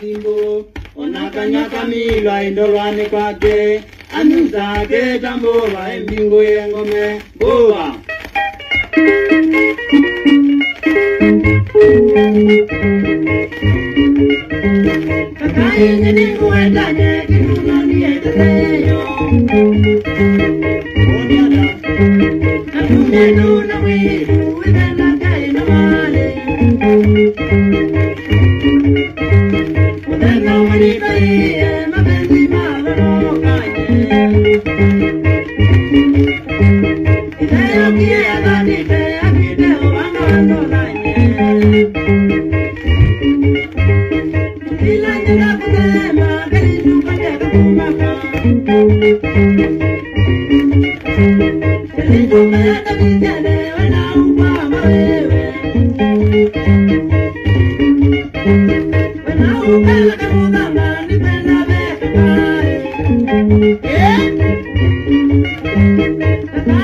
thimbo onakanyakamirwa indolwane kwake. Anyuzake tambova embingo yengome. Boa kakainyenikuendanye kinunoniyeteseyo oniada natunenuna mwiru ikenakainamale Utenda umanikaie